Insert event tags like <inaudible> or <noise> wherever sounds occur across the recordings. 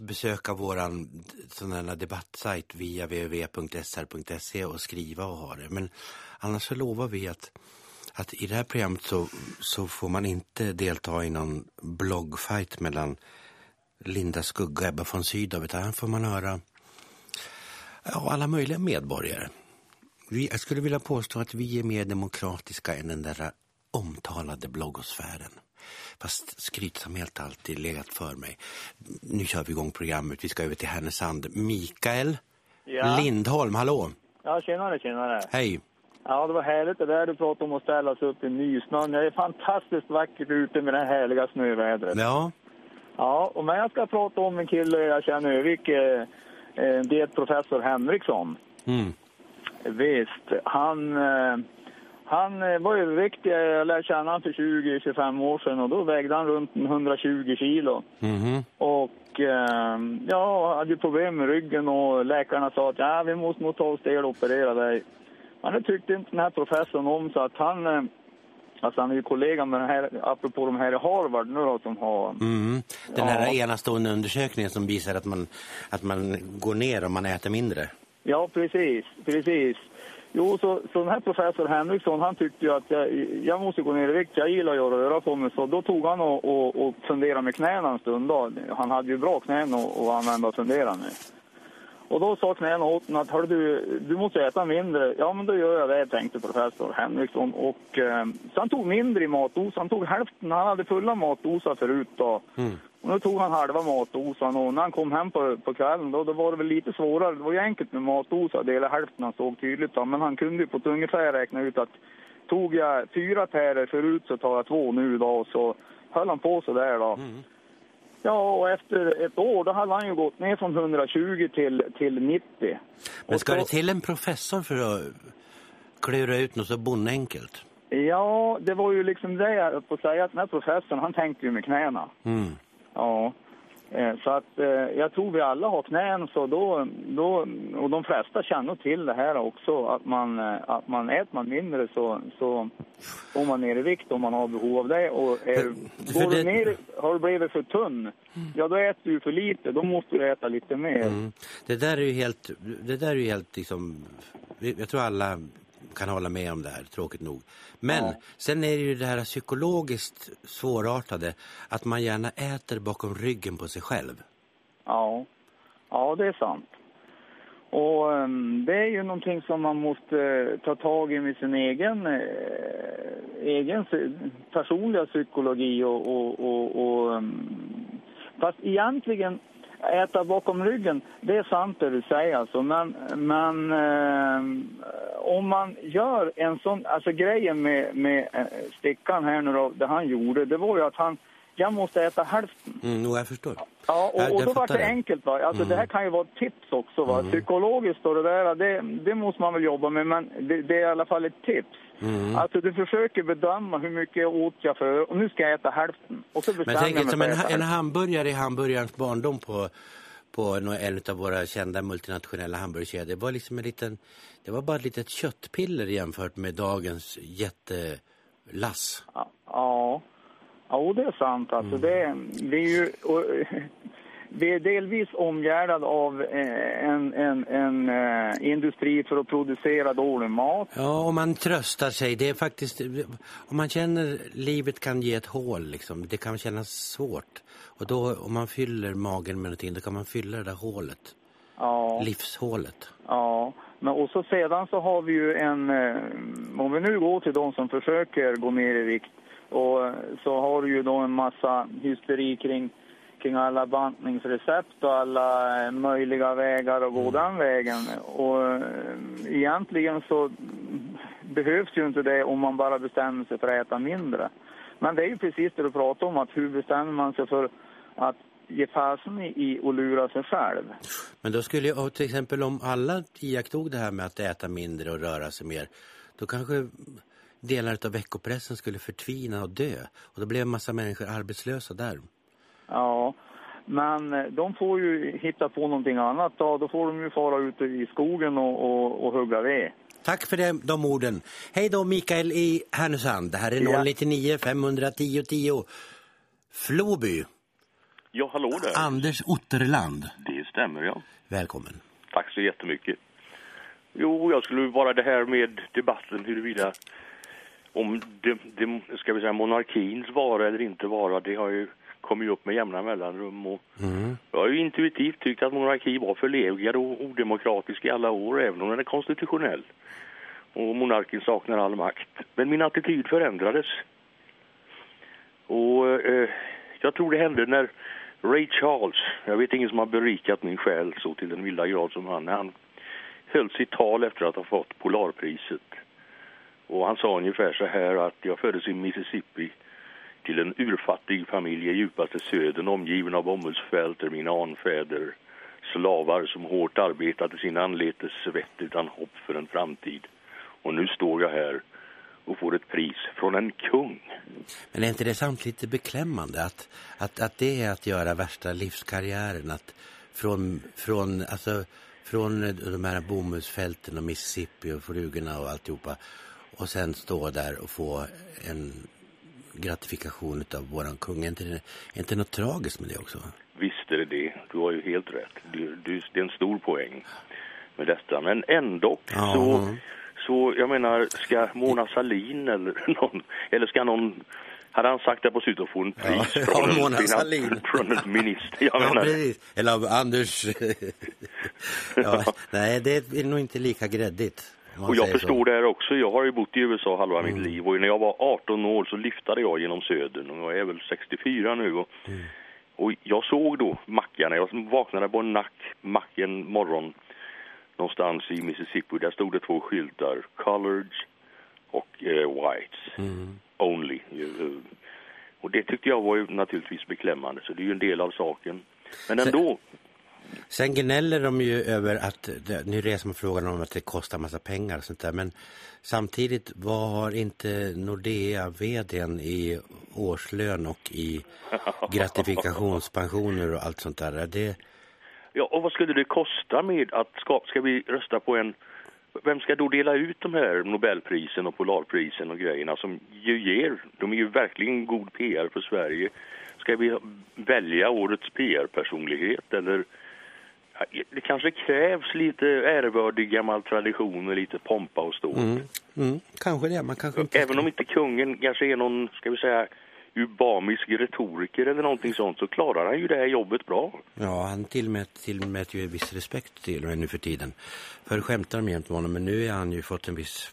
besöka våran sån här debattsajt via www.sr.se och skriva och ha det. Men annars så lovar vi att, att i det här programmet så, så får man inte delta i någon bloggfight mellan Linda Skugga och Ebba von Sydow utan här får man höra ja, alla möjliga medborgare. Vi, jag skulle vilja påstå att vi är mer demokratiska än den där omtalade bloggosfären. Fast skrytsamhet alltid legat för mig. Nu kör vi igång programmet. Vi ska över till Härnösand. Mikael Ja. Lindholm, hallå. Ja, tjenare, tjenare. Hej. Ja, det var härligt det där du pratade om att ställa sig upp i nysnön. Det är fantastiskt vackert ute med det här härliga snövädret. Ja, Ja, och men jag ska prata om en kille jag känner i Övik. Eh, eh, det är professor Henriksson. mm. Visst, han, eh, han eh, var överviktig. Jag lärde känna honom för 20-25 år sedan och då vägde han runt 120 kilo. Mhm. Och eh, ja, hade problem med ryggen och läkarna sa att ja, vi måste nog ta oss till och operera dig. Men det tyckte inte den här professorn om så att han, eh, alltså han är ju kollega med den här, apropå de här i Harvard nu då som har, Mm. Den Ja. här enastående undersökningen som visar att man, att man går ner om man äter mindre. ja precis, precis. Jo, så, så den här professor Henriksson, han tyckte ju att jag, jag måste gå ner i vikt, jag gillar ju att röra på mig. Så då tog han och, och, och funderade med knäna en stund då. Han hade ju bra knän att att använda och fundera med. Och då sa knäna åt honom att Hör du, du måste äta mindre. Ja, men då gör jag det, tänkte professor Henriksson. Och, eh, så han tog mindre i matdosan. Han tog hälften. Han hade fulla matdosar förut. Då. Mm. Och nu tog han halva matdosan. Och när han kom hem på, på kvällen då, då var det väl lite svårare. Det var ju enkelt med matdosar. Dela hälften han såg tydligt. Då. Men han kunde ju på ett ungefär räkna ut att tog jag fyra tärer förut så tar jag två nu. Då, och så höll han på så där. Då. Mm. Ja, och efter ett år då hade han ju gått ner från 120 till, till 90. Men ska så- det till en professor för att klura ut något så bonnenkelt? Ja, det var ju liksom det jag får säga att den här professorn, han tänkte ju med knäna. Mm. Ja. Eh, Så att eh, jag tror vi alla har knän så då, då och de flesta känner till det här också att man, eh, att man äter man mindre så, så går man ner i vikt om man har behov av det och är, För- för går du det- ner, har du blivit för tunn, ja då äter du för lite, då måste du äta lite mer. Mm. Det där är ju helt, det där är ju helt liksom, jag tror alla kan hålla med om det här, tråkigt nog. Men Ja. sen är det ju det här psykologiskt svårartade, att man gärna äter bakom ryggen på sig själv. Ja, ja det är sant. Och ehm, det är ju någonting som man måste eh, ta tag i med sin egen, eh, egen personliga psykologi och, och, och, och ehm, fast egentligen äta bakom ryggen, det är sant det du säger alltså, men, men ehm, om man gör en sån, alltså grejen med, med eh, stickan här nu då, det han gjorde, det var ju att han, jag måste äta hälften. Mm, jag förstår. Ja, och, och då var det enkelt. Va? Alltså, Det här kan ju vara tips också. Va? Psykologiskt och det där, det, det måste man väl jobba med, men det, det är i alla fall ett tips. Mm. Alltså du försöker bedöma hur mycket åt jag för och nu ska jag äta hälften. Och så Men tänk jag dig som en, en hamburgare i hamburgarens barndom på, på en, av våra kända multinationella hamburgerkedjor. Det var liksom en liten, det var bara ett litet köttpiller jämfört med dagens jättelass. Ja, ja. ja, det är sant. Alltså, det, det är ju... Och, vi är delvis omgärdad av eh, en, en, en eh, industri för att producera dålig mat. Ja, och man tröstar sig. Det är faktiskt, om man känner livet kan ge ett hål, liksom, det kan kännas svårt. Och då, om man fyller magen med någonting, då kan man fylla det där hålet. Ja. Livshålet. Ja, men och så sedan så har vi ju en, eh, om vi nu går till de som försöker gå ner i vikt, och så har du ju då en massa hysteri kring, kring alla bantningsrecept och alla eh, möjliga vägar att gå den vägen. Och eh, egentligen så behövs ju inte det om man bara bestämmer sig för att äta mindre. Men det är ju precis det du pratar om, att hur bestämmer man sig för att ge fasen i, och lura sig själv? Men då skulle ju, till exempel om alla iakttog det här med att äta mindre och röra sig mer, då kanske delar av veckopressen skulle förtvina och dö. Och då blev en massa människor arbetslösa där. Ja, men eh, de får ju hitta på någonting annat då. Då får de ju fara ut i skogen och, och, och hugga ved. Tack för det, de orden. Hej då Mikael i Härnösand. Det här är Ja. 099 510 10. Floby. Ja, hallå där. Anders Otterland. Det stämmer, ja. Välkommen. Tack så jättemycket. Jo, jag skulle bara det här med debatten huruvida om det, det, ska vi säga, monarkins vara eller inte vara, det har ju kommit upp med jämna mellanrum. Och Mm. Jag har ju intuitivt tyckt att monarki var förlegad och odemokratisk i alla år, även om den är konstitutionell. Och monarken saknar all makt. Men min attityd förändrades. Och eh, jag tror det hände när Ray Charles, jag vet ingen som har berikat min själ så till den milda grad som han, han höll sitt tal efter att ha fått Polarpriset. Och han sa ungefär så här att jag föddes i Mississippi till en urfattig familj i djupaste södern omgiven av bomullsfält där mina anfäder slavar som hårt arbetade sin anletes svett utan hopp för en framtid. Och nu står jag här och får ett pris från en kung. Men är inte det samt lite beklämmande att, att, att det är att göra värsta livskarriären? Att från, från, alltså, från de här bomullsfälten och Mississippi och frugorna och alltihopa och sen stå där och få en gratifikation av våran kung. Är inte, det, är inte något tragiskt med det också? Visst är det det. Du har ju helt rätt. Du, du, det är en stor poäng med detta. Men ändå Ja. så, så, jag menar, ska Mona Salin eller <laughs> någon, eller ska någon, hade han sagt det på slutet få en pris Ja, från, en, Mona Sahlin. <laughs> från en minister? Jag Ja, menar, precis. Eller av Anders. <laughs> ja, nej, det är nog inte lika gräddigt. Och jag förstår så. det här också. Jag har ju bott i USA halva Mm. mitt liv och när jag var 18 år så lyftade jag genom södern och jag är väl 64 nu. Och, Mm. och jag såg då mackarna. Jag vaknade på en nack, mack en morgon någonstans i Mississippi. Där stod det två skyltar, colored och eh, whites Mm. only. Eh, Och det tyckte jag var ju naturligtvis beklämmande så det är ju en del av saken. Men ändå, Sen gnäller de ju över att, nu reser man frågan om att det kostar massa pengar och sånt där, men samtidigt, vad har inte Nordea, vdn i årslön och i gratifikationspensioner och allt sånt där? Det, Ja, och vad skulle det kosta med att ska, ska vi rösta på en... Vem ska då dela ut de här Nobelprisen och Polarprisen och grejerna som ju ger... De är ju verkligen god PR för Sverige. Ska vi välja årets PR-personlighet eller... Det kanske krävs lite ärevördig gammal tradition och lite pompa och stå. mm, mm, kanske det, man kanske inte... Även om inte kungen kanske är någon, ska vi säga, ubamisk retoriker eller någonting sånt så klarar han ju det här jobbet bra. Ja, han tillmät, tillmät ju viss respekt till mig nu för tiden. Förr skämtade de jämt med honom, men nu har han ju fått en viss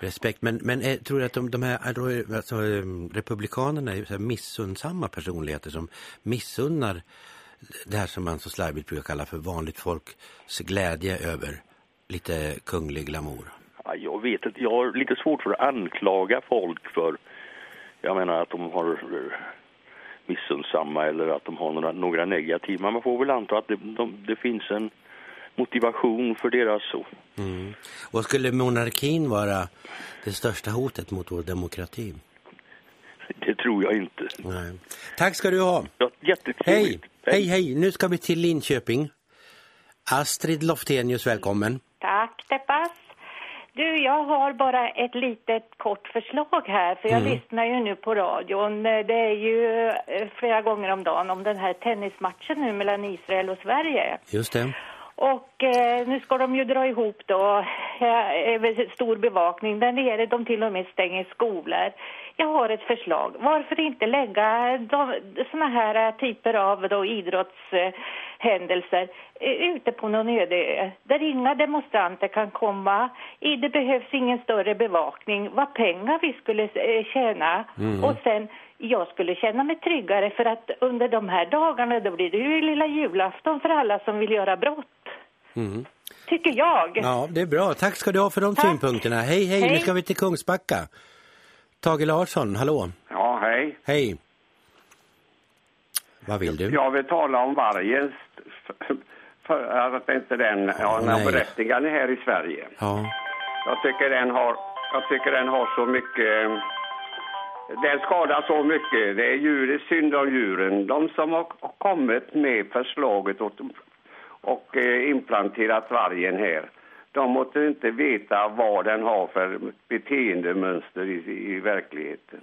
respekt. Men, men eh, tror du att de, de här alltså, alltså, eh, republikanerna är missundsamma personligheter som missunnar det här som man så slarvigt brukar kalla för vanligt folks glädje över lite kunglig glamour? Ja, jag vet inte, jag har lite svårt för att anklaga folk för, jag menar att de har eh, missunnsamma eller att de har några, några negativa. Man får väl anta att det, de, det finns en motivation för deras så. Mm. Och skulle monarkin vara det största hotet mot vår demokrati? <laughs> Det tror jag inte. Nej. Tack ska du ha. Ja, Hej, jättetrevligt. hej, hej. Nu ska vi till Linköping. Astrid Loftenius, välkommen. Tack, Teppas. Du, jag har bara ett litet kort förslag här, för jag Mm. lyssnar ju nu på radion. Det är ju eh, flera gånger om dagen om den här tennismatchen nu mellan Israel och Sverige. Just det. Och eh, nu ska de ju dra ihop då, eh, stor bevakning där nere, de till och med stänger skolor. Jag har ett förslag. Varför inte lägga de, såna här typer av då idrottshändelser eh, ute på någon öde ö, där inga demonstranter kan komma. I, det behövs ingen större bevakning. Vad pengar vi skulle eh, tjäna. Och sen, jag skulle känna mig tryggare för att under de här dagarna då blir det ju lilla julafton för alla som vill göra brott. Mm. Tycker jag. Ja, det är bra. Tack ska du ha för de Tack. synpunkterna. Hej, hej, Nu Hej. ska vi till Kungsbacka. Tage Larsson, hallå. Ja, hej. Hej. Vad vill du? Jag vill tala om vargen. För, att inte den har Nej. någon berättigande här i Sverige. Ja. Jag tycker den har, jag tycker den har så mycket... Den skadar så mycket. Det är djur, det är synd om djuren. De som har kommit med förslaget och, och eh, implanterat vargen här. De måste inte veta vad den har för beteendemönster i, i verkligheten.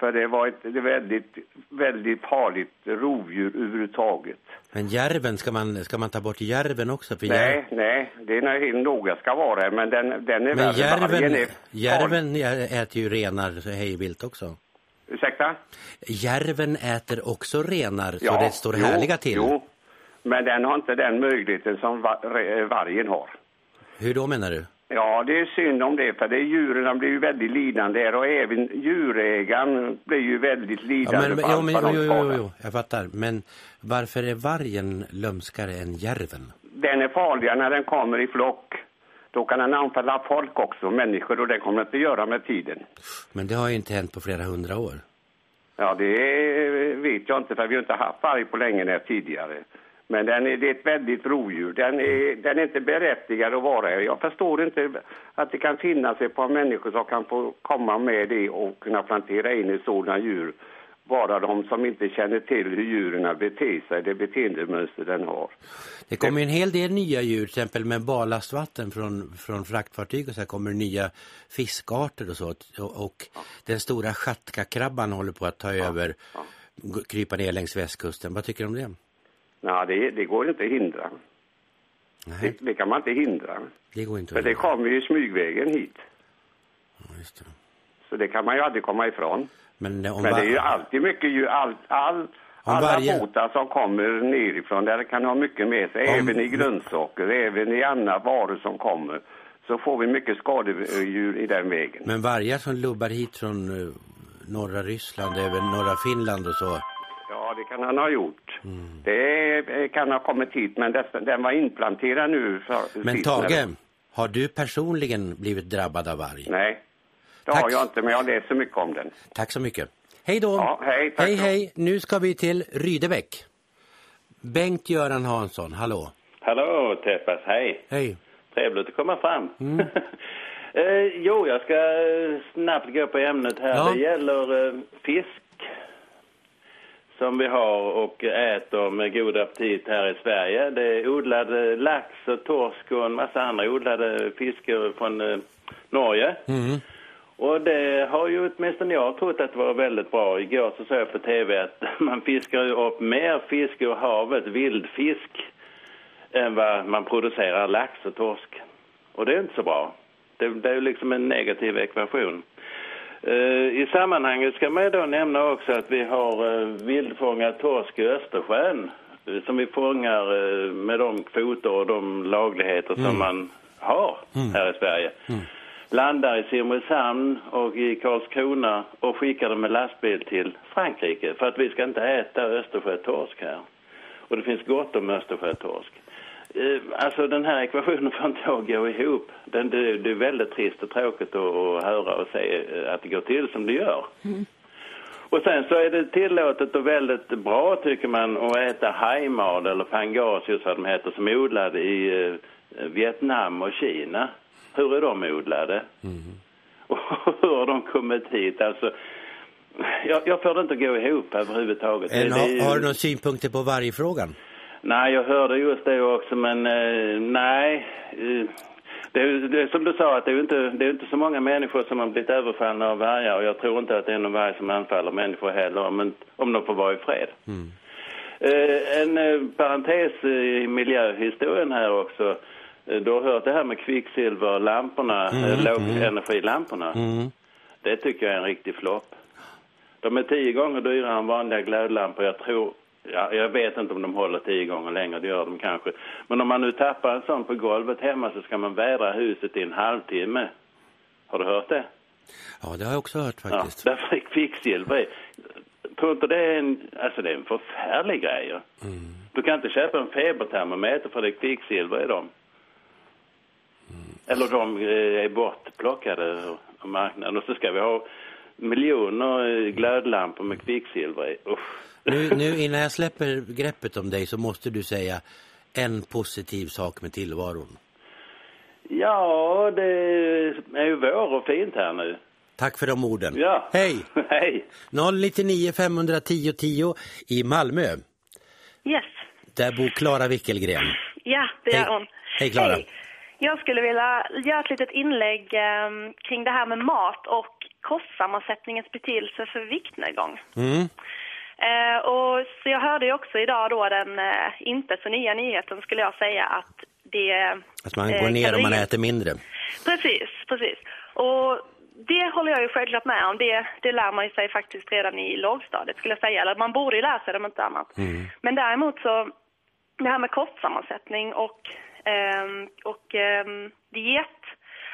För det var ett väldigt, väldigt farligt rovdjur överhuvudtaget. Men järven, ska man, ska man ta bort järven också? För Nej, järv- nej, det är när noga ska vara men den, den är Men värre. järven, är järven äter ju renar så hejvilt också. Ursäkta? Järven äter också renar så det står jo, härliga till. Jo, men den har inte den möjligheten som re- vargen har. Hur då menar du? Ja, det är synd om det, för det är djuren blir ju väldigt lidande här och även djurägaren blir ju väldigt Ja, lidande men, på jo, allt men, jo, jo, jo, jag fattar. Men varför är vargen lömskare än järven? Den är farligare när den kommer i flock. Då kan den anfalla folk också, människor, och det kommer inte göra med tiden. Men det har ju inte hänt på flera hundra år. Ja, det vet jag inte, för vi har inte haft varg på länge när tidigare. Men den är, det är ett väldigt rovdjur. Den är, den är inte berättigad att vara här. Jag förstår inte att det kan finnas ett par människor som kan få komma med det och kunna plantera in i sådana djur. Bara de som inte känner till hur djuren beter sig, det beteendemönster den har. Det kommer en hel del nya djur, till exempel med ballastvatten från, från fraktfartyg och så kommer nya fiskarter och så. Och, och den stora schatka-krabban håller på att ta över, g- krypa ner längs västkusten. Vad tycker du om det? Nej, det, det går inte att hindra. Nej, Det, det kan man inte hindra. det går inte För det kommer ju smygvägen hit. Ja, just det. Så det kan man ju aldrig komma ifrån. Men, om Men det är ju alltid mycket djur, all, all, alla varje- båtar som kommer nerifrån där kan ha mycket med sig, Om- även i grönsaker, även i andra varor som kommer. Så får vi mycket skadedjur i den vägen. Men vargar som lubbar hit från eh, norra Ryssland, även norra Finland och så. Ja, det kan han ha gjort. Mm. Det kan ha kommit hit, men den var implanterad nu. För, Men Tage, har du personligen blivit drabbad av varg? Nej, det Tack. har jag inte, men jag läser mycket om den. Tack så mycket. Hej då! Ja, hej, tack hej, hej. Nu ska vi till Rydebäck. Bengt-Göran Hansson, hallå. Hallå Teppas, hej. Hej. Trevligt att komma fram. Mm. <laughs> eh, jo, jag ska snabbt gå på ämnet här. Ja. Det gäller eh, fisk som vi har och äter med god aptit här i Sverige. Det är odlad eh, lax och torsk och en massa andra odlade fiskar från eh, Norge. Mm. Och det har ju åtminstone jag trott att det var väldigt bra. Igår så såg jag på tv att <laughs> man fiskar upp mer fisk ur havet, vildfisk, än vad man producerar lax och torsk. Och det är inte så bra. Det, det är ju liksom en negativ ekvation. Eh, I sammanhanget ska man då nämna också att vi har uh, vildfångad torsk i Östersjön eh, som vi fångar eh, med de kvoter och de lagligheter som man har här i Sverige. Landar i Simrishamn och i Karlskrona och skickar dem med lastbil till Frankrike för att vi ska inte äta Östersjötorsk här. Och det finns gott om Östersjötorsk. Eh, Alltså den här ekvationen får inte att gå ihop. Den, det, det är väldigt trist och tråkigt att, att höra och se eh, att det går till som det gör. Och sen så är det tillåtet och väldigt bra tycker man att äta hajmal eller pangasius vad de heter som är odlade i eh, Vietnam och Kina. Hur är de odlade? <laughs> Och hur har de kommit hit? Alltså, jag, jag får det inte gå ihop överhuvudtaget. En, Det- det är ju- har, har du några synpunkter på vargfrågan? Nej, jag hörde just det också, men eh, nej. Eh, det, är, det är som du sa, att det är inte, det är inte så många människor som har blivit överfallna av vargar och jag tror inte att det är någon varg som anfaller människor heller, om, inte- om de får vara i fred. Eh, en eh, parentes i miljöhistorien här också. Eh, Du har hört det här med kvicksilverlamporna, mm, lågenergilamporna. Mm. Det tycker jag är en riktig flopp. De är tio gånger dyrare än vanliga glödlampor. Jag tror, ja, jag vet inte om de håller tio gånger längre, det gör de kanske. Men om man nu tappar en sån på golvet hemma så ska man vädra huset i en halvtimme. Har du hört det? Ja, det har jag också hört Ja, faktiskt. därför är kvicksilver. Tror inte det är en, alltså det är en förfärlig grej. ju. Du kan inte köpa en febertermometer för det är kvicksilver i dem. Eller de eh, är bortplockade ur marknaden. Och så ska vi ha miljoner eh, glödlampor med kvicksilver i. Usch. Nu, nu innan jag släpper greppet om dig så måste du säga en positiv sak med tillvaron. Ja, det är ju vår och fint här nu. Tack för de orden. Ja. Hej! <laughs> Hej! 099 510 10 i Malmö. Yes. Där bor Klara Wickelgren. Ja, det Hej. är hon. Hej, Klara. Jag skulle vilja göra ett litet inlägg ehm, kring det här med mat och kostsammansättningens betydelse för viktnedgång. Mm. Eh, och så jag hörde ju också idag då den eh, inte så nya nyheten skulle jag säga att det... Att man eh, går ner om man äter mindre. Precis, precis. Och det håller jag ju självklart med om. Det, det lär man ju sig faktiskt redan i lågstadiet skulle jag säga. Eller man borde ju lära sig det om inte annat. Men däremot så, det här med kostsammansättning och, ehm, och ehm, diet.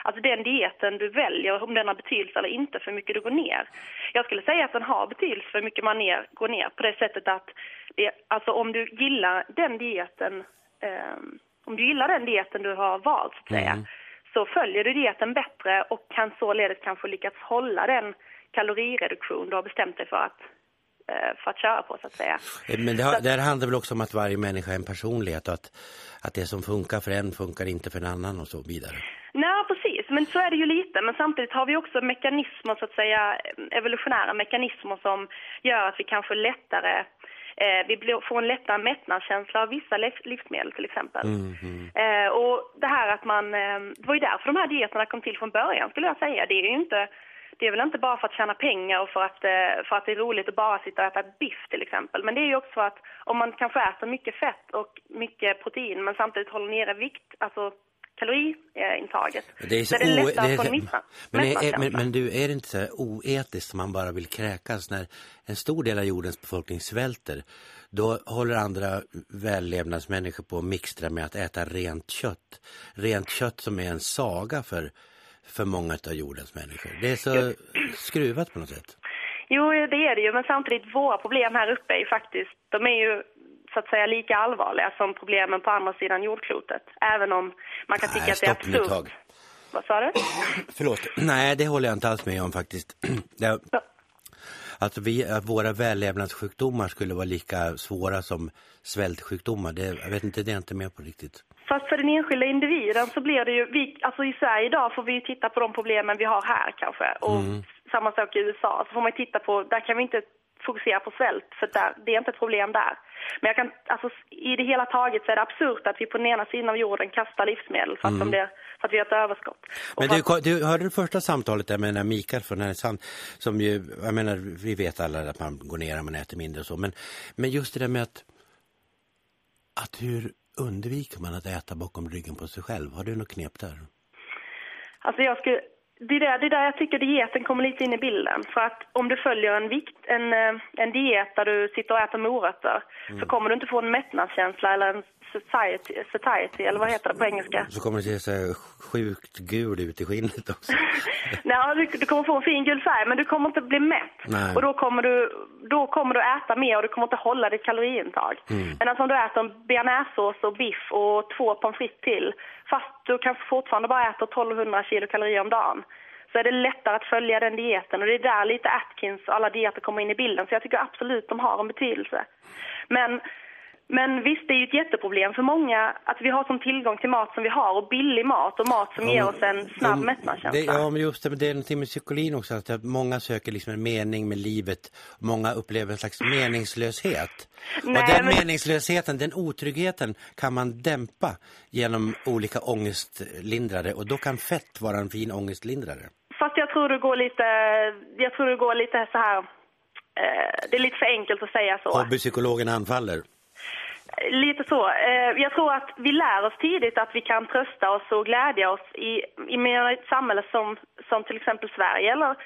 Alltså den dieten du väljer, om den har betydelse eller inte för hur mycket du går ner. Jag skulle säga att den har betydelse för hur mycket man ner, går ner på det sättet att det, alltså om du gillar den dieten, ehm, om du gillar den dieten du har valt så att säga, så följer du dieten bättre och kan således kanske lyckas hålla den kalorireduktion du har bestämt dig för att, eh, för att köra på så att säga. Eh, Men det, har, Så- det här handlar väl också om att varje människa är en personlighet och att, att det som funkar för en funkar inte för en annan och så vidare. Nej, precis. Men så är det ju lite. Men samtidigt har vi också mekanismer, så att säga, evolutionära mekanismer som gör att vi kanske lättare eh, vi får en lättare mättnadskänsla av vissa liv- livsmedel till exempel. Eh, och det här att man, eh, det var ju därför de här dieterna kom till från början skulle jag säga. Det är ju inte, det är väl inte bara för att tjäna pengar och för att, eh, för att det är roligt att bara sitta och äta biff till exempel. Men det är ju också för att om man kanske äter mycket fett och mycket protein men samtidigt håller nere vikt, alltså kaloriintaget. Det är så, är det o- lättare att få är, men, är, är, men, men du, är det inte så här oetiskt som man bara vill kräkas när en stor del av jordens befolkning svälter? Då håller andra vällevnadsmänniskor på att mixtra med att äta rent kött. Rent kött som är en saga för, för många av jordens människor. Det är så skruvat på något sätt. Jo, det är det ju, men samtidigt våra problem här uppe är ju faktiskt, de är ju så att säga lika allvarliga som problemen på andra sidan jordklotet. Även om man kan tycka Nej, att det är absurt. Vad sa du? Förlåt. Nej, det håller jag inte alls med om faktiskt. <clears throat> Det, Ja. att, vi, att våra vällevnadssjukdomar skulle vara lika svåra som svältsjukdomar, det, jag vet inte, det är jag inte med på riktigt. Fast för den enskilda individen så blir det ju, vi, alltså i Sverige idag får vi ju titta på de problemen vi har här kanske. Och samma sak i USA, så får man ju titta på, där kan vi inte fokusera på svält för där, det är inte ett problem där. Men jag kan, alltså i det hela taget så är det absurt att vi på den ena sidan av jorden kastar livsmedel för att, de blir, för att vi har ett överskott. Och Men du, du hörde det första samtalet där med Mikael från Härnösand som ju, jag menar, vi vet alla att man går ner om man äter mindre och så, men, men just det där med att, att hur undviker man att äta bakom ryggen på sig själv? Har du något knep där? Alltså jag skulle, det är där, det är där jag tycker dieten kommer lite in i bilden. För att om du följer en, vikt, en, eh, en diet där du sitter och äter morötter så kommer du inte få en mättnadskänsla eller en satiety, satiety eller vad heter det på engelska? Så kommer det se så sjukt gul ut i skinnet också. <laughs> Nej, du, du kommer få en fin gul färg men du kommer inte bli mätt. Nej. Och då kommer, du, då kommer du äta mer och du kommer inte hålla ditt kaloriintag. Men alltså om du äter en bearnaisesås och biff och två pommes frites till fast du kanske fortfarande bara äter 1200 kilokalorier om dagen så är det lättare att följa den dieten. Och det är där lite Atkins och alla dieter kommer in i bilden. Så jag tycker absolut de har en betydelse. Men, men visst, det är ju ett jätteproblem för många att vi har sån tillgång till mat som vi har och billig mat och mat som ger oss en snabb mättnadskänsla. det, Ja, men just det, men det är någonting med psykologin också, att det- många söker liksom en mening med livet. Många upplever en slags meningslöshet. Nej, och den men- meningslösheten, den otryggheten kan man dämpa genom olika ångestlindrare och då kan fett vara en fin ångestlindrare. Fast jag tror du går lite, jag tror du går lite så här, eh, det är lite för enkelt att säga så. Hobbypsykologen anfaller. Lite så. Eh, jag tror att vi lär oss tidigt att vi kan trösta oss och glädja oss i, i ett samhälle som, som till exempel Sverige eller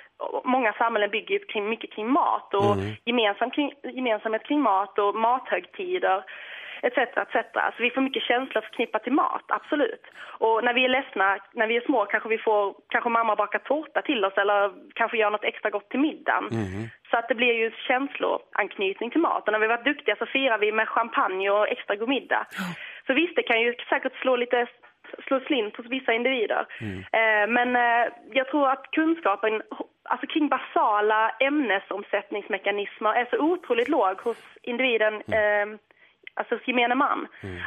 många samhällen bygger kring, mycket kring mat och gemensam kring, gemensamhet kring mat och mathögtider etc. etc. Så vi får mycket känslor förknippat till mat, absolut. Och när vi är ledsna, när vi är små kanske vi får, kanske mamma bakar tårta till oss eller kanske gör något extra gott till middagen. Så att det blir ju känsloanknytning till mat. Och när vi varit duktiga så firar vi med champagne och extra god middag. Så visst, det kan ju säkert slå lite slå slint hos vissa individer. Eh, men eh, jag tror att kunskapen alltså kring basala ämnesomsättningsmekanismer är så otroligt låg hos individen eh, alltså gemene man.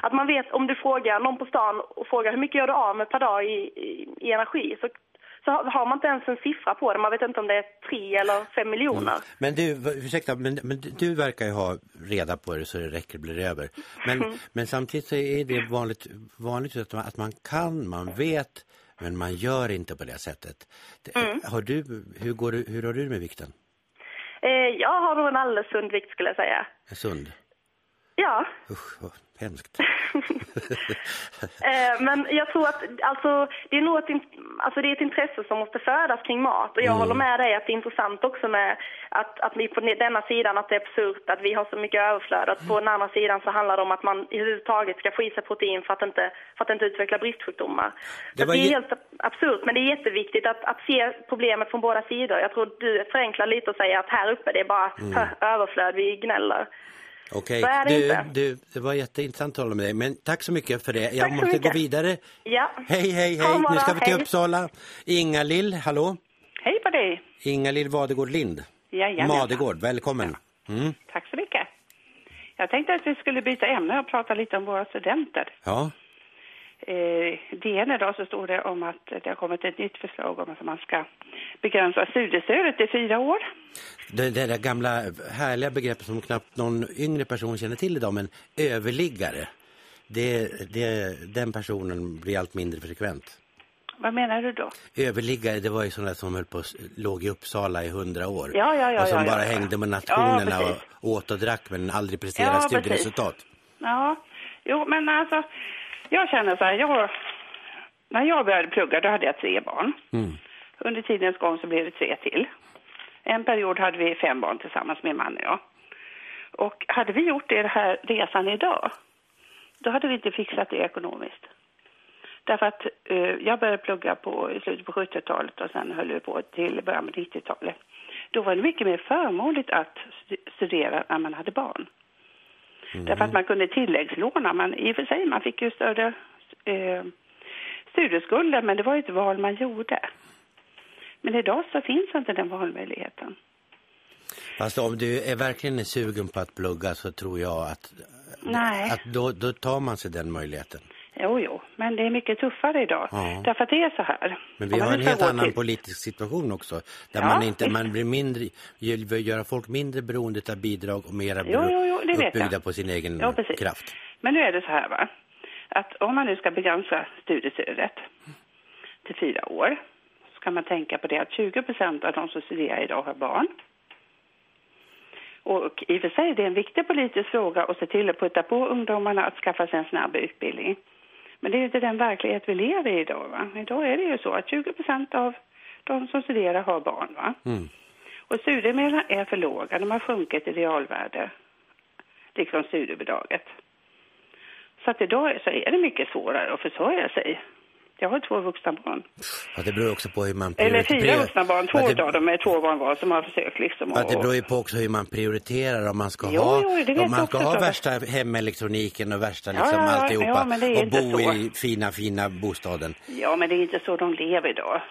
Att man vet, om du frågar någon på stan och frågar hur mycket gör du av med per dag i, i, i energi så, så har man inte ens en siffra på det. Man vet inte om det är tre eller fem miljoner. Men du, ursäkta, men, men du- verkar ju ha reda på det så det räcker blir över. Men, men samtidigt så är det vanligt, vanligt att man, att man kan, man vet Men man gör inte på det sättet. Mm. Har du, hur, går du, hur har du med vikten? Eh, jag har nog en alldeles sund vikt skulle jag säga. Sund? Ja, Usch, vad hemskt. <laughs> eh, men jag tror att alltså, det, är nog ett, alltså, det är ett intresse som måste födas kring mat. Och jag Mm. håller med dig att det är intressant också med att, att vi på denna sidan att det är absurt att vi har så mycket överflöd. Att på den andra sidan så handlar det om att man i överhuvudtaget ska få i sig protein för att inte, för att inte utveckla bristsjukdomar. Det Det, är helt absurt, men det är jätteviktigt att, att se problemet från båda sidor. Jag tror du förenklar lite och säger att här uppe det är bara Mm. <laughs> överflöd, vi gnäller. Okej, det du, du, det var jätteintressant att tala med dig. Men tack så mycket för det. Jag Tack måste gå vidare. Ja. Hej, hej, hej. Nu ska vi till Hej. Uppsala. Inga-Lill, hallå? Hej på dig. Inga-Lill Vadegård Lind. Jajamän. Madegård, välkommen. Mm. Tack så mycket. Jag tänkte att vi skulle byta ämne och prata lite om våra studenter. Ja, Eh, DN idag så står det om att det har kommit ett nytt förslag om att man ska begränsa studiestödet till fyra år. Det, det där gamla härliga begreppet som knappt någon yngre person känner till idag, men överliggare. Det, det, den personen blir allt mindre frekvent. Vad menar du då? Överliggare, det var ju sådana som höll på, låg i Uppsala i hundra år. Ja, ja, ja, och som ja, bara ja. hängde med nationerna Ja, precis. och åt och drack men aldrig presterade Ja, studieresultat. Ja, jo men alltså, jag känner så här, jag, när jag började plugga då hade jag tre barn. Mm. Under tidens gång så blev det tre till. En period hade vi fem barn tillsammans, min man och jag. Och hade vi gjort det här resan idag, då hade vi inte fixat det ekonomiskt. Därför att eh, jag började plugga på, i slutet på 70-talet och sen höll vi på till början på 90-talet. Då var det mycket mer förmånligt att stu- studera när man hade barn. Därför att man kunde tilläggslåna. Man, I och för sig, man fick ju större eh, studieskulder, men det var ju ett val man gjorde. Men idag så finns inte den valmöjligheten. Fast om du är verkligen är sugen på att plugga så tror jag att, Nej. att då, då tar man sig den möjligheten. Jo, jo, men det är mycket tuffare idag. Ja. Därför att det är så här. Men vi har en helt annan till- politisk situation också. Där Ja, man inte, man blir mindre, göra folk mindre beroende av bidrag och mera Jo, jo, jo, det vet uppbyggda jag. på sin egen precis. kraft. Men nu är det så här va, att om man nu ska begränsa studiestödet till fyra år kan man tänka på det att 20 procent av de som studerar idag har barn. Och i och för sig är det en viktig politisk fråga att se till att putta på ungdomarna att skaffa sig en snabb utbildning. Men det är inte den verklighet vi lever i idag. Va? Idag är det ju så att 20 procent av de som studerar har barn. Va? Mm. Och studiemedlen är för låga. De har sjunkit i realvärde, liksom studiebidraget. Så att idag så är det mycket svårare att försörja sig. Jag har två vuxna barn. Ja, det beror också på hur man Eller prioriterar- fyra vuxna barn, två Ja, det, av dem är två barn var som har försökt liksom. ja, det och- beror ju på också hur man prioriterar om man ska Jo, ha, jo, om man ska ha värsta hemelektroniken och värsta Ja, liksom ja, ja, alltihopa ja, och bo så. i fina, fina bostaden. Ja, men det är inte så de lever idag.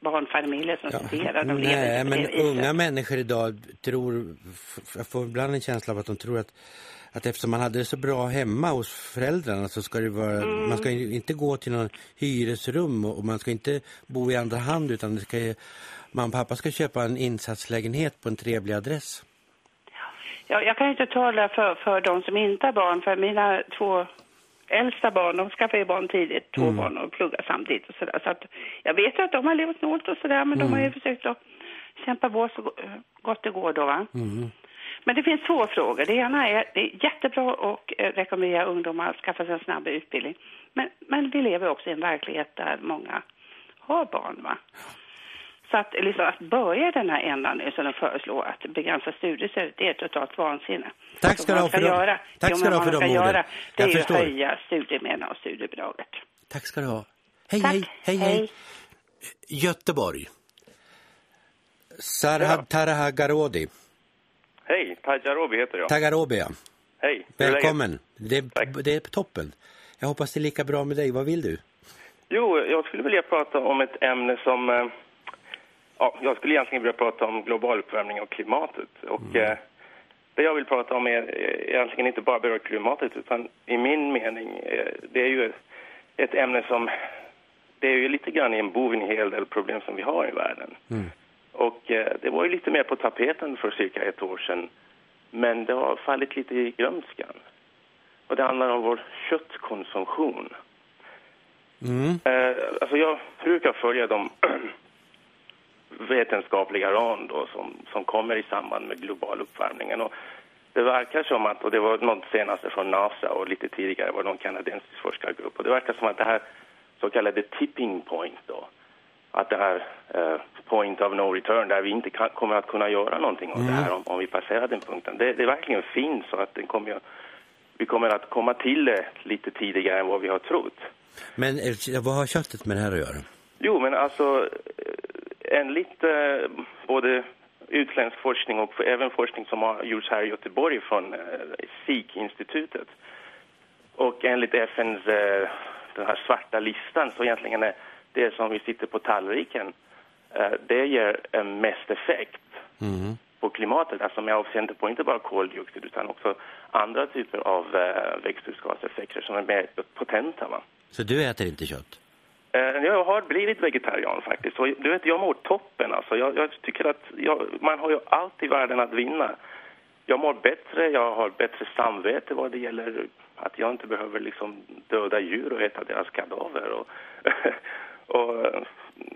Barnfamiljer som studerar, de Nej, men unga människor idag tror, jag får ibland en känsla av att de tror att, att eftersom man hade det så bra hemma hos föräldrarna så ska det vara, Mm. man ska inte gå till någon hyresrum och, och man ska inte bo i andra hand utan det ska mamma och pappa ska köpa en insatslägenhet på en trevlig adress. Ja, jag kan inte tala för, för de som inte har barn, för mina två äldsta barn, de skaffade ju barn tidigt, två Mm. barn och pluggar samtidigt och sådär. Så att jag vet att de har levt snålt och sådär, men de har ju Mm. försökt att kämpa på så go- gott det går då va. Mm. Men det finns två frågor. Det ena är, det är jättebra att eh, rekommendera ungdomar att skaffa sig en snabb utbildning. Men, men vi lever också i en verklighet där många har barn va. Så att, liksom, att börja den här ändan nu som de föreslår att begränsa studiestödet, det är totalt vansinne. Tack Så ska du man ha för göra, tack ska du ha för de orden. göra, det Jag är förstår. att höja studiemedlen och studiebidraget. Tack ska du ha. Hej, Tack. hej, hej, hej. Hej. Göteborg. Sarhad Tarahagarodi. Hej, Tajarobi heter jag. Tagarobia. Hej, hur är läget? Välkommen. Det, det är toppen. Jag hoppas det är lika bra med dig. Vad vill du? Jo, jag skulle vilja prata om ett ämne som... eh, Ja, jag skulle egentligen vilja prata om global uppvärmning och klimatet. Och eh, det jag vill prata om är eh, egentligen inte bara berör klimatet utan i min mening, det är ju ett ämne som... Det är ju lite grann en bov i en hel del problem som vi har i världen. Och eh, det var ju lite mer på tapeten för cirka ett år sedan. Men det har fallit lite i glömskan. Och det handlar om vår köttkonsumtion. Mm. Eh, alltså jag brukar följa de <clears throat> vetenskapliga råd då, som, som kommer i samband med global uppvärmningen. Och det verkar som att, och det var något senaste från NASA och lite tidigare var någon kanadensisk forskargrupp, och det verkar som att det här så kallade tipping point då, att det här eh, point of no return där vi inte kan, kommer att kunna göra någonting det här om, om vi passerar den punkten. Det, det verkligen finns så att den kommer, vi kommer att komma till det lite tidigare än vad vi har trott. Men eh, vad har köttet med det här att göra? Jo, men alltså eh, enligt eh, både utländsk forskning och även forskning som har gjorts här i Göteborg från eh, SIK-institutet och enligt FNs eh, den här svarta listan så egentligen är det som vi sitter på tallriken eh, det ger mest effekt Mm. på klimatet, alltså med avseende på inte bara koldioxid utan också andra typer av eh, växthusgaseffekter som är mer potenta. Va? Så du äter inte kött? Eh, Jag har blivit vegetarian faktiskt. Och du vet, jag mår toppen. Alltså. Jag, jag tycker att jag, man har ju allt i världen att vinna. Jag mår bättre, jag har bättre samvete vad det gäller att jag inte behöver liksom döda djur och äta deras kadaver. Och, <laughs> och, eh,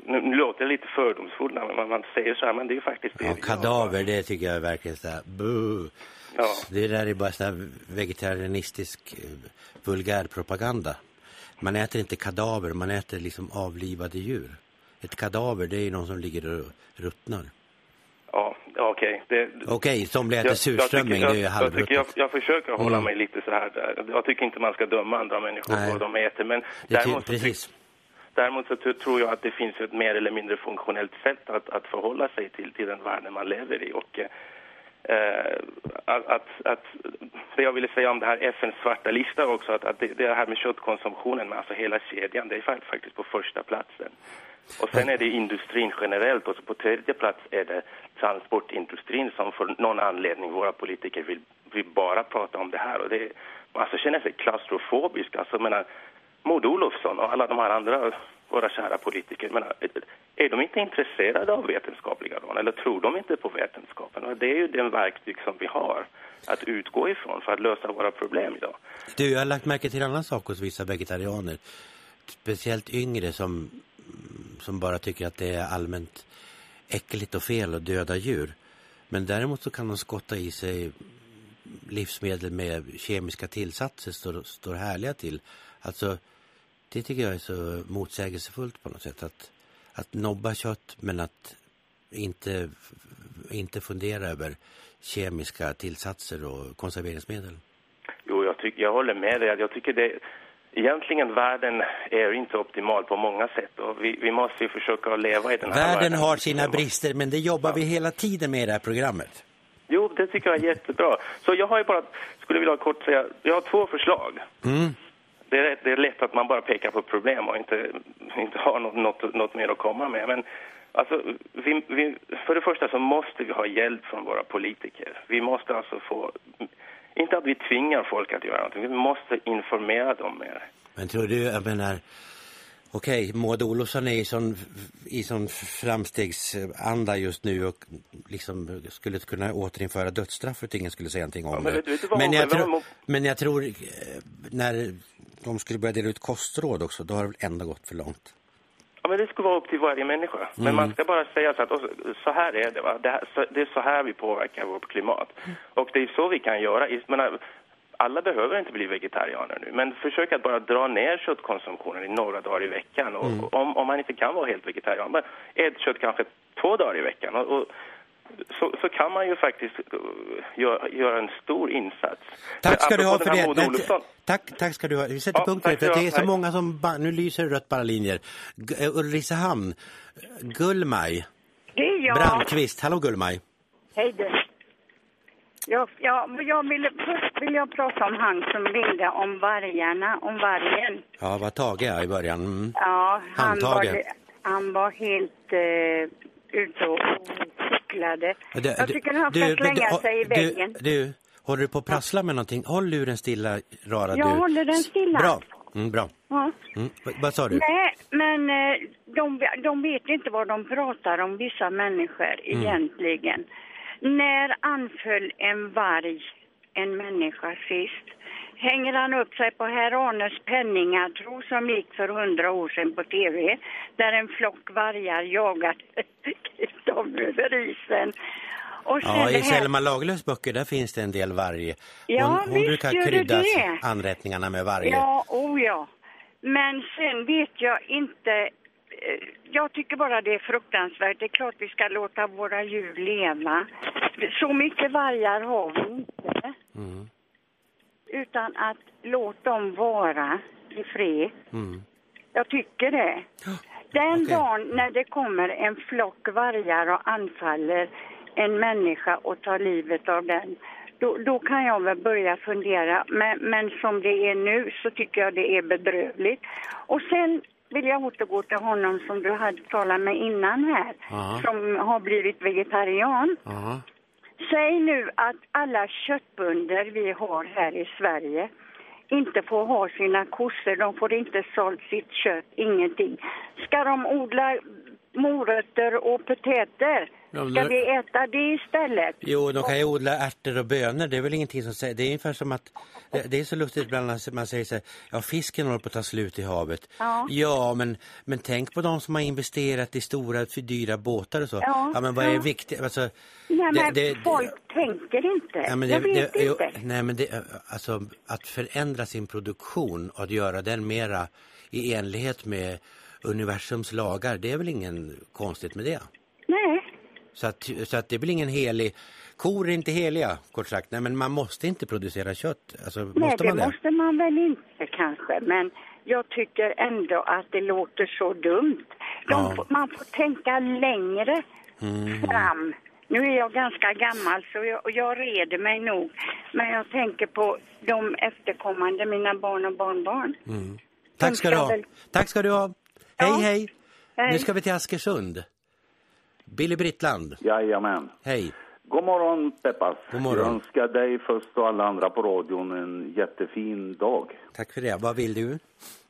nu, nu låter det lite fördomsfullt när man, man säger så här, men det är ju faktiskt det Ja, kadaver, det tycker jag verkligen så här, buh. Ja. Det där är bara sån här vegetarianistisk eh, vulgärpropaganda. Man äter inte kadaver, man äter liksom avlivade djur. Ett kadaver, det är ju någon som ligger och ruttnar. Ja, okej. Det- Okej, somliga äter Jag- jag surströmming, tycker- det är ju jag, jag, jag, halvruttet. jag försöker hålla Mm. mig lite så här. Jag tycker inte man ska döma andra människor Nej. vad de äter. Men Det däremot, så precis däremot så tror jag att det finns ett mer eller mindre funktionellt sätt att, att förhålla sig till, till den världen man lever i. Och, eh, att, att, att, det jag ville säga om det här FNs svarta lista också, att, att det, det här med köttkonsumtionen, med alltså hela kedjan, det är faktiskt på första platsen. Och sen är det industrin generellt och så på tredje plats är det transportindustrin som för någon anledning våra politiker vill, vill bara prata om det här. Och det, man alltså känner sig klaustrofobisk. Alltså, menar, Maud Olofsson och alla de här andra, våra kära politiker, jag eh, är de inte intresserade av vetenskapliga råd eller tror de inte på vetenskapen? Och det är ju den verktyg som vi har att utgå ifrån för att lösa våra problem idag. Du, jag har lagt märke till en annan sak hos vissa vegetarianer. Speciellt yngre som, som bara tycker att det är allmänt äckligt och fel att döda djur. Men däremot så kan de skotta i sig livsmedel med kemiska tillsatser står, står härliga till. Alltså, det tycker jag är så motsägelsefullt på något sätt. Att, att nobba kött men att inte, inte fundera över kemiska tillsatser och konserveringsmedel. Jo, jag, tyck, jag håller med dig. Jag tycker det... Egentligen världen är inte optimal på många sätt och vi, vi måste ju försöka leva i den här Världen världen. har sina brister men det jobbar vi hela tiden med i det här programmet. Jo, det tycker jag är jättebra. Så jag har ju bara, skulle vilja kort säga, jag har två förslag. Mm. Det är, det är lätt att man bara pekar på problem och inte, inte har något, något, något mer att komma med. Men alltså, vi, vi, för det första så måste vi ha hjälp från våra politiker. Vi måste alltså få, inte att vi tvingar folk att göra någonting, vi måste informera dem mer. Men tror du, jag menar, okej, Maud Olofsson är i sån, i sån framstegsanda just nu och liksom skulle kunna återinföra dödsstraffet ingen skulle säga någonting om Ja, men det. vet- men, jag hon- men jag tror, eh, när de skulle börja dela ut kostråd också, då har det väl ändå gått för långt. Ja, men det ska vara upp till varje människa. Men Mm. man ska bara säga så att så, här är det. Va? Det, här, så, det är så här vi påverkar vårt klimat. Och det är så vi kan göra. Jag menar, alla behöver inte bli vegetarianer nu, men försök att bara dra ner köttkonsumtionen i några dagar i veckan. Och, Mm. om, om man inte kan vara helt vegetarian, men ät kött kanske två dagar i veckan. Och, och, så, så kan man ju faktiskt uh, göra, göra en stor insats. Tack ska Men du ha för det. Olofsson- Tack, tack ska du ha. Vi sätter Ja, punkt för det, det är så många som, ba- nu lyser rött alla linjer. Eh, Ulricehamn, Gullmaj, Det är jag. Brandqvist, hallå Gullmaj. Hej du. Jag, jag, jag ville, först vill jag prata om han som ringde om vargarna, om vargen. Ja, vad Tage är i början. Mm. Ja, han var, han var helt eh, ute och cyklade. Ja, det- jag du- tycker han ska du- slänga du- sig i du- väggen. Du, håller du på att prassla med någonting? Håll luren stilla, Rara. Jag du. håller den stilla. Bra, mm, bra. Ja. Mm. vad- Vad sa du? Nej, men eh, de, de vet inte vad de pratar om, vissa människor Mm. egentligen. När anföll en varg en människa sist? hänger han upp sig på herr Arnes penningatro som gick för hundra år sedan på tv. Där en flock vargar jagade <laughs> dem över isen. Ja, i Selma Lagerlöfs böcker där finns det en del varg. Hon, Ja, hon brukar krydda anrättningarna med varje. Ja, oh ja. Men sen vet jag inte... eh, Jag tycker bara det är fruktansvärt. Det är klart vi ska låta våra djur leva. Så mycket vargar har vi inte. Mm. Utan att låt dem vara i fred. Mm. Jag tycker det. Den okej. dagen när det kommer en flock vargar och anfaller en människa och tar livet av den, då, då kan jag väl börja fundera. Men, men som det är nu så tycker jag det är bedrövligt. Och sen vill jag återgå till honom som du hade talat med innan här, Ja. som har blivit vegetarian. Ja. Säg nu att alla köttbönder vi har här i Sverige inte får ha sina kossor, de får inte sålt sitt kött, ingenting. Ska de odla morötter och potäter? Ja, Ska vi äta det istället? Jo, de kan ju odla ärtor och bönor. Det är väl ingenting som säger... Det är ungefär som att... Det, det är så lustigt ibland när man säger så här, ja fisken håller på att ta slut i havet. Ja. Ja, men, men tänk på de som har investerat i stora, för dyra båtar och så. Ja, men vad är ja. viktigt? Alltså, Nej, det- men det- folk tänker inte. Ja, men jag det, vet det, jo, inte. nej, men det, alltså, att förändra sin produktion och att göra den mera i enlighet med universums lagar, det är väl ingen konstigt med det. Så att, så att det väl ingen helig... Kor är inte heliga, kort sagt. Nej, men man måste inte producera kött. Alltså, Nej, måste det man det? måste man väl inte kanske, men jag tycker ändå att det låter så dumt. De Ja. man får tänka längre Mm. fram. Nu är jag ganska gammal så jag, jag reder mig nog. Men jag tänker på de efterkommande, mina barn och barnbarn. Mm. Tack ska du ha. väl- Tack ska du ha. Hej, hej. Hej. Nu ska vi till Askersund. Billy Brittland. Jajamän. Hej. God morgon Peppas. God morgon. Jag önskar dig först och alla andra på radion en jättefin dag. Tack för det. Vad vill du?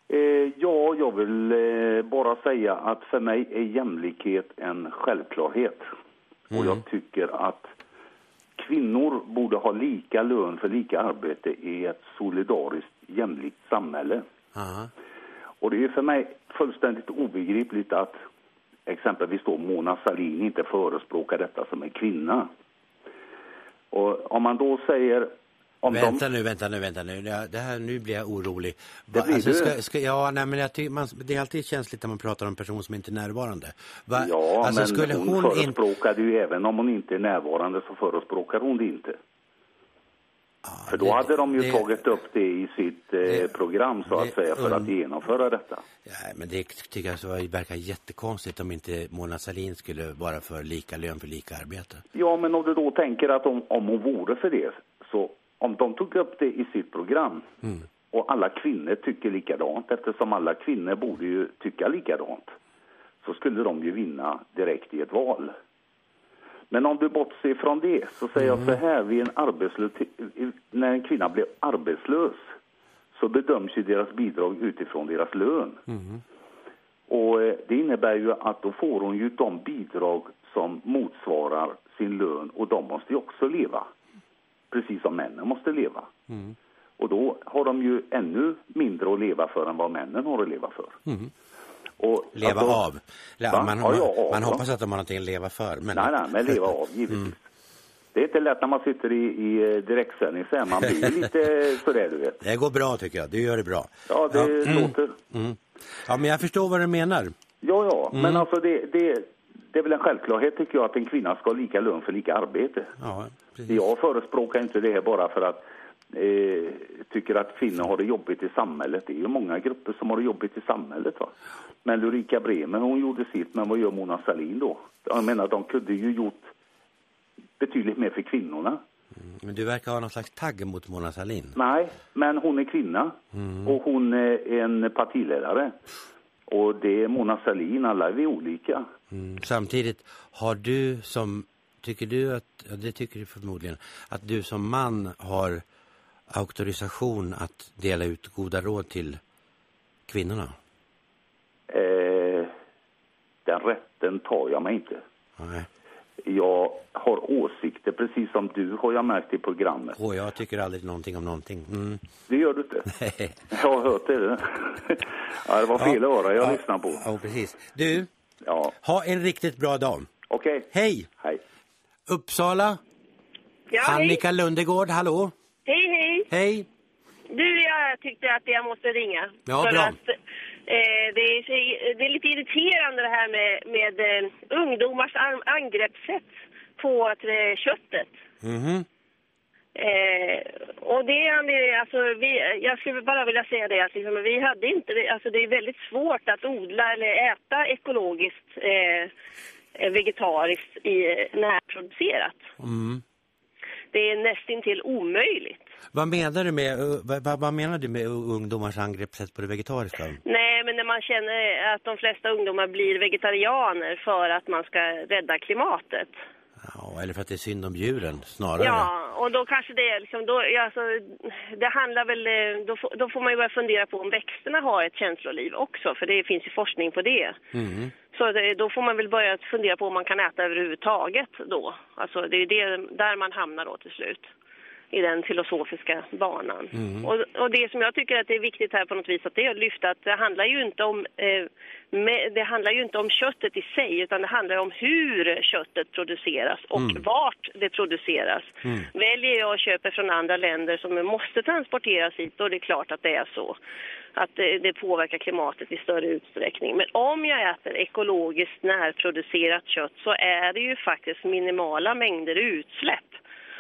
Eh, ja, jag vill eh, bara säga att för mig är jämlikhet en självklarhet. Och Mm. jag tycker att kvinnor borde ha lika lön för lika arbete i ett solidariskt jämlikt samhälle. Ja. Och det är för mig fullständigt obegripligt att exempelvis då Mona Sahlin inte förespråkar detta som en kvinna. Och om man då säger... Om vänta de, nu, vänta nu, vänta nu. Det här, nu blir jag orolig. Det blir alltså, ska, ska, ja, nej, men jag man, det är alltid känsligt när man pratar om en person som inte är närvarande. Va, ja, alltså, men skulle hon, hon förespråkade ju även om hon inte är närvarande så förespråkar hon det inte. För då hade de ju det- tagit upp det i sitt eh, program så att det- säga för att um, genomföra detta. Nej, men det tycker jag så verkar jättekonstigt om inte Mona Sahlin skulle vara för lika lön för lika arbete. Ja, men om du då tänker att om, om hon vore för det, så om de tog upp det i sitt program Mm. och alla kvinnor tycker likadant, eftersom alla kvinnor borde ju tycka likadant, så skulle de ju vinna direkt i ett val. Men om du bortser från det, så säger jag så här, vid en arbetslös, när en kvinna blir arbetslös så bedöms ju deras bidrag utifrån deras lön. Och eh, det innebär ju att då får hon ju de bidrag som motsvarar sin lön och de måste ju också leva. Precis som männen måste leva. Och då har de ju ännu mindre att leva för än vad männen har att leva för. Mm. Och Leva alltså- av. Ja, man, Ja, man, ja, man ja. hoppas att de har någonting att leva för. Men... Nej, nej, men leva av givetvis. Det är inte lätt när man sitter i, i eh, direktsändning sen. Man blir <laughs> lite sådär du vet. Det går bra tycker jag. Du gör det bra. Ja, det Mm. låter. Mm. Ja, men jag förstår vad du menar. Ja, ja, Mm. men alltså det, det, det är väl en självklarhet tycker jag att en kvinna ska ha lika lön för lika arbete. Ja, Jag förespråkar inte det här bara för att eh, tycker att kvinnor har det jobbigt i samhället. Det är ju många grupper som har det jobbigt i samhället. Va? Men Ulrika Bremer hon gjorde sitt, men vad gör Mona Sahlin då? Jag menar, de kunde ju gjort betydligt mer för kvinnorna. Men du verkar ha någon slags tagg mot Mona Sahlin. Nej, men hon är kvinna Mm. och hon är en partiledare. Och det är Mona Sahlin, alla är vi olika. Mm. Samtidigt, har du som, tycker du att, ja, det tycker du förmodligen, att du som man har auktorisation att dela ut goda råd till kvinnorna? Eh, den rätten tar jag mig inte. Nej. jag har åsikter precis som du har jag märkt i programmet. Och jag tycker aldrig någonting om någonting. Mm. Det gör du inte. <laughs> Nej. Jag har hört det. <laughs> ja, det var fel Ja. öra jag Ja. lyssnade på. Ja, precis. Du, Ja, ha en riktigt bra dag. okej. Hej! Hej. Uppsala, Ja, hej. Annika Lundegård, hallå? Hej, hej. Hej! Du, jag tyckte att jag måste ringa. Ja, för bra. Att, eh, det, är, det är lite irriterande det här med, med eh, ungdomars an- angreppssätt på att, eh, köttet. Mhm. Eh, och det är alltså vi, jag skulle bara vilja säga det att liksom, vi hade inte, alltså det är väldigt svårt att odla eller äta ekologiskt eh, eh, vegetariskt i eh, närproducerat. Mm. Det är nästintill omöjligt. Vad menar du med, uh, vad, vad- menar du med ungdomars angreppssätt på det vegetariska? Nej, men när man känner att de flesta ungdomar blir vegetarianer för att man ska rädda klimatet. Ja, eller för att det är synd om djuren, snarare. Ja, och då kanske det är liksom, då, alltså, det handlar väl, eh, då, får- då får man ju börja fundera på om växterna har ett känsloliv också, för det finns ju forskning på det. Mm. Så det, då får man väl börja fundera på om man kan äta överhuvudtaget då. Alltså det är det, där man hamnar då till slut. I den filosofiska banan. Mm. Och, och det som jag tycker att det är viktigt här på något vis att det är att lyfta att det handlar ju inte om eh, med, det handlar ju inte om köttet i sig utan det handlar om hur köttet produceras och Mm. vart det produceras. Mm. Väljer jag och köper från andra länder som måste transporteras hit då är det klart att det är så. Att det, det påverkar klimatet i större utsträckning. Men om jag äter ekologiskt närproducerat kött så är det ju faktiskt minimala mängder utsläpp.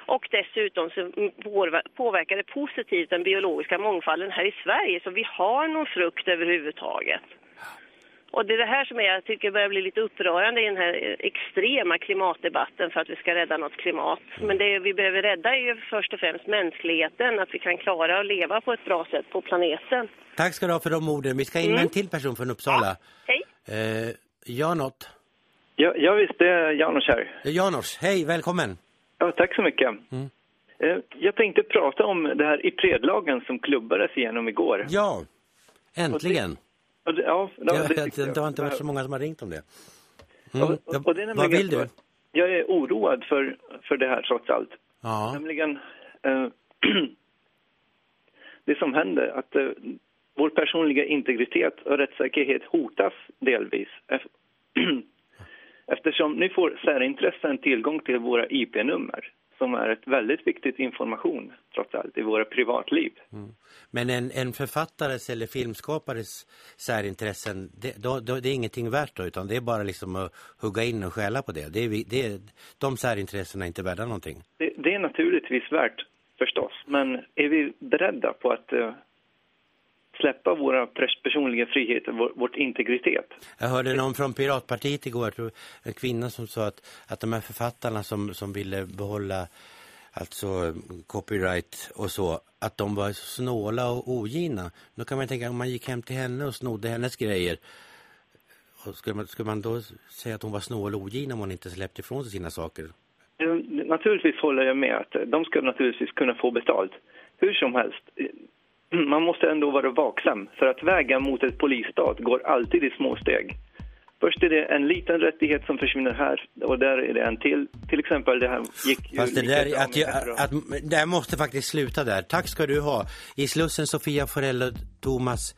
Och dessutom så påver- påverkar det positivt den biologiska mångfalden här i Sverige. Så vi har någon frukt överhuvudtaget. Och det är det här som jag tycker börjar bli lite upprörande i den här extrema klimatdebatten för att vi ska rädda något klimat. Men det vi behöver rädda är ju först och främst mänskligheten, att vi kan klara att leva på ett bra sätt på planeten. Tack ska du ha för de orden. Vi ska in med en till person från Uppsala. Hej. Eh, Janot. Ja, ja visst, det är Janos här. Janos, hej, välkommen. Ja, tack så mycket. Eh, Jag tänkte prata om det här i predlagen som klubbades igenom igår. Ja, äntligen. Och det, ja, Det, ja, det, jag. det har inte varit så många som har ringt om det. Mm. och- och det Vad vill du? Jag är oroad för, för det här trots allt. Ja. Nämligen eh, <clears throat> det som händer att eh, vår personliga integritet och rättssäkerhet hotas delvis. <clears throat> Ef- Eftersom nu får särintressen tillgång till våra IP-nummer som är ett väldigt viktigt information trots allt i våra privatliv. Men en, en författares eller filmskapares särintressen, det, då, då, det är ingenting värt då, utan det är bara liksom att hugga in och skälla på det. det, är, det är, de särintressena är inte värda någonting. Det, det är naturligtvis värt förstås, men är vi beredda på att eh, släppa våra pers- personliga friheter, vår, vårt integritet? Jag hörde någon från Piratpartiet igår, tror, en kvinna som sa att, att de här författarna som, som ville behålla alltså copyright och så, att de var snåla och ogina. Då kan man tänka, om man gick hem till henne och snodde hennes grejer, skulle, man, skulle man då säga att hon var snål och ogin om hon inte släppte ifrån sig sina saker? Naturligtvis håller jag med att eh, de ska naturligtvis kunna få betalt. Hur som helst, man måste ändå vara vaksam för att vägen mot ett polisstat går alltid i små steg. Först är det en liten rättighet som försvinner här och där är det en till. Till exempel det här gick Fast det där, att, jag, att, det här måste faktiskt sluta där. Tack ska du ha. I Slussen Sofia Forell och Thomas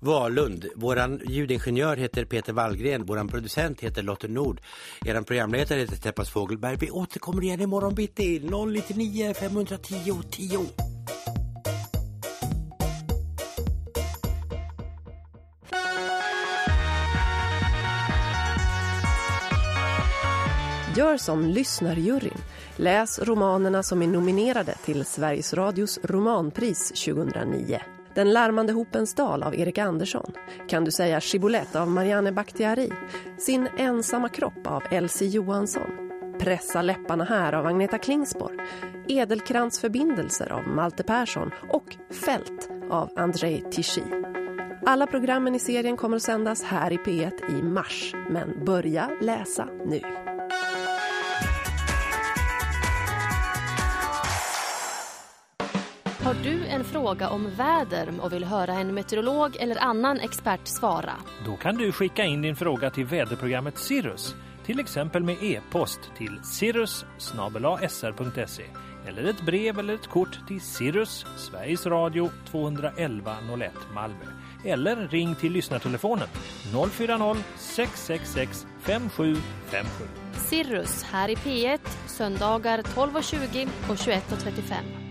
Wahlund. Våran ljudingenjör heter Peter Wallgren. Våran producent heter Lotte Nord. Eran programledare heter Teppas Fågelberg. Vi återkommer igen imorgon bitti. 099 510 10. Gör som lyssnarjuryn. Läs romanerna som är nominerade till Sveriges Radios romanpris 2009. Den larmande hopens dal av Erik Andersson. Kan du säga Shibboleth av Marianne Bakhtiari. Sin ensamma kropp av Elsie Johansson. Pressa läpparna här av Agneta Klingsborg. Edelkransförbindelser av Malte Persson och Fält av Andrei Tichy. Alla programmen i serien kommer att sändas här i P1 i mars. Men börja läsa nu. Har du en fråga om väder och vill höra en meteorolog eller annan expert svara? Då kan du skicka in din fråga till väderprogrammet Cirrus till exempel med e-post till cirrus sr.se eller ett brev eller ett kort till Cirrus, Sveriges Radio 211 01 Malmö. Eller ring till lyssnartelefonen 040 666 5757. Cirrus här i P1 söndagar 12.20 och 21.35.